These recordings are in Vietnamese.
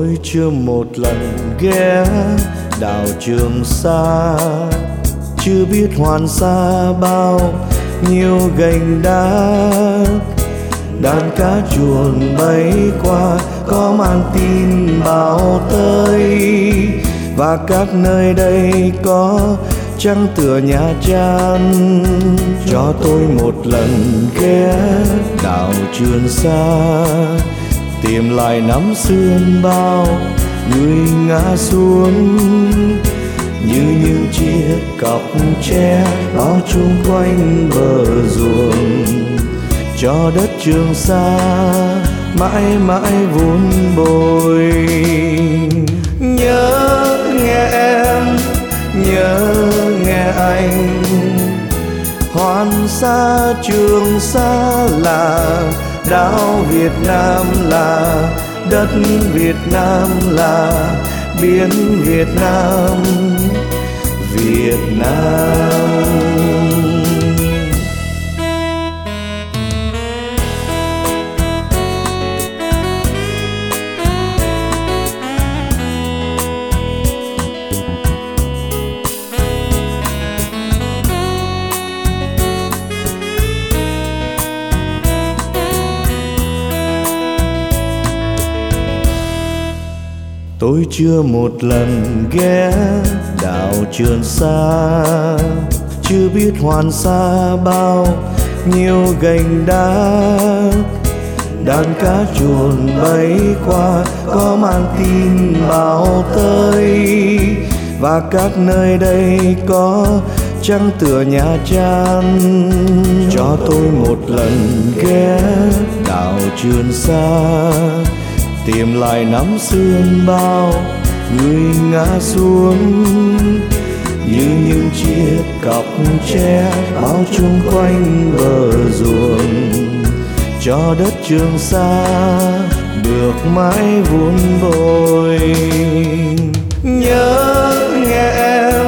Tôi chưa một lần ghé đảo trường sa. Chưa biết hoàn sa bao nhiêu gành đá đàn cá chuồn bay qua, có mang tin báo tới. Và các nơi đây có trăng tựa nhà trang. Cho tôi một lần ghé đảo trường sa tìm lại năm xưa bao người ngã xuống. Như những chiếc cọc tre bao chung quanh bờ ruộng. Cho đất trường sa mãi mãi vun bồi. Nhớ nghe em, nhớ nghe anh. Hoàn xa trường sa là đảo Việt Nam là đất Việt Nam là biển Việt Nam. Việt Nam. Tôi chưa một lần ghé đảo trường sa, chưa biết hoàn sa bao nhiêu gành đá. Đàn cá chuồn bay qua, có mang tin báo tới. Và các nơi đây có trăng tựa nhà chan cho tôi một lần ghé đảo trường sa tìm lại năm xương bao người ngã xuống. Như những chiếc cọc tre bao chung quanh bờ ruộng. Cho đất trường sa được mãi vun bồi nhớ nghe em,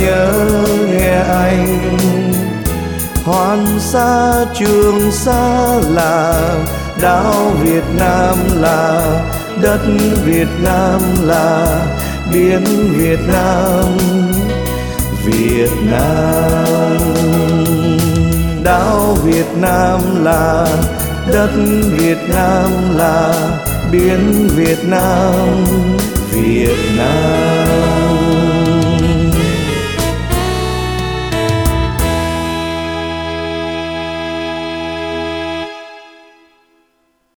nhớ nghe anh. Hoàn xa trường sa là đảo Việt Nam là đất Việt Nam là biển Việt Nam. Việt Nam. Đảo Việt Nam là đất Việt Nam là biển Việt Nam. Việt Nam.